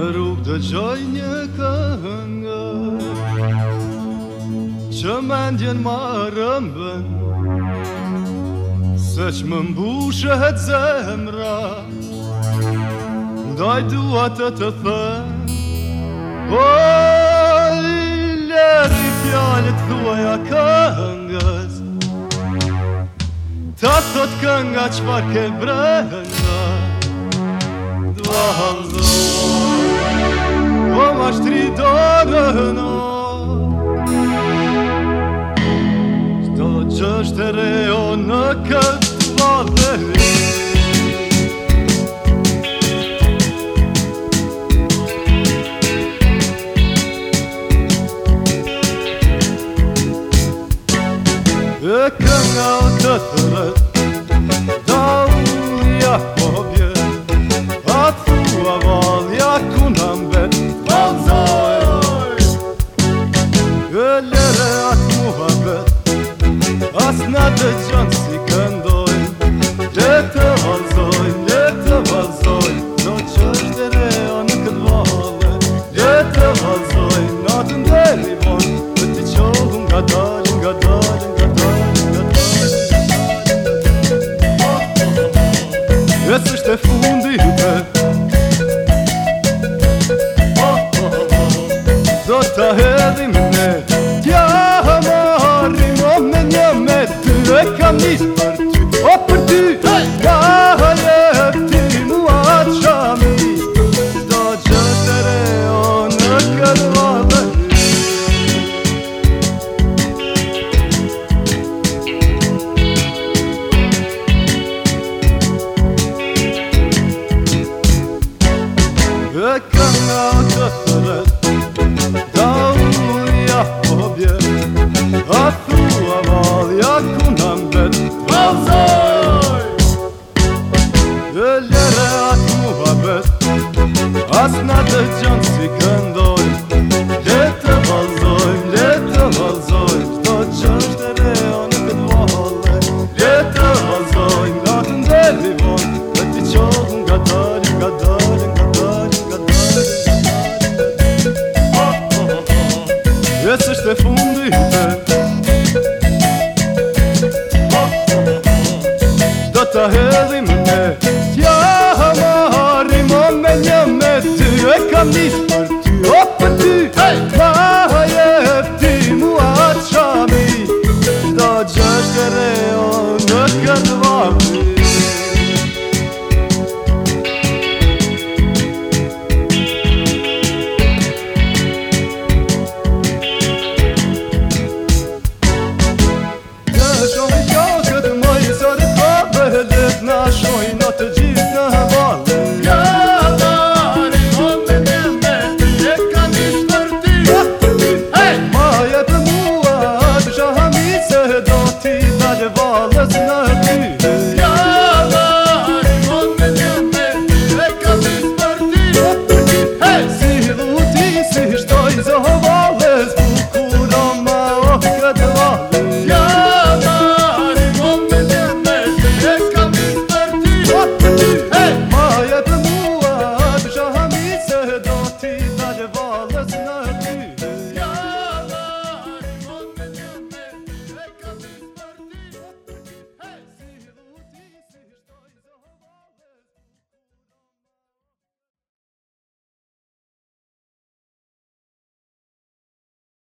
Në rrugë të gjoj një këngë Që më ndjen më rëmbën Se që më mbushet zemra Ndaj dua të të thëm O, leri pjallit kuaja këngës Ta thot kënga që ke brengë Dua hëndu Roma shtri do në hëno Shto gjështë e reo në këtë vatë E këmë në të të Lëre atë mu ha as në dë qënë si këndoj Lëre atë mu ha këtë, as në dë qënë de kan niet. Op queste fondite Da ta helimne Ja hamarim o menja me ty e kam nisë ağlasına gül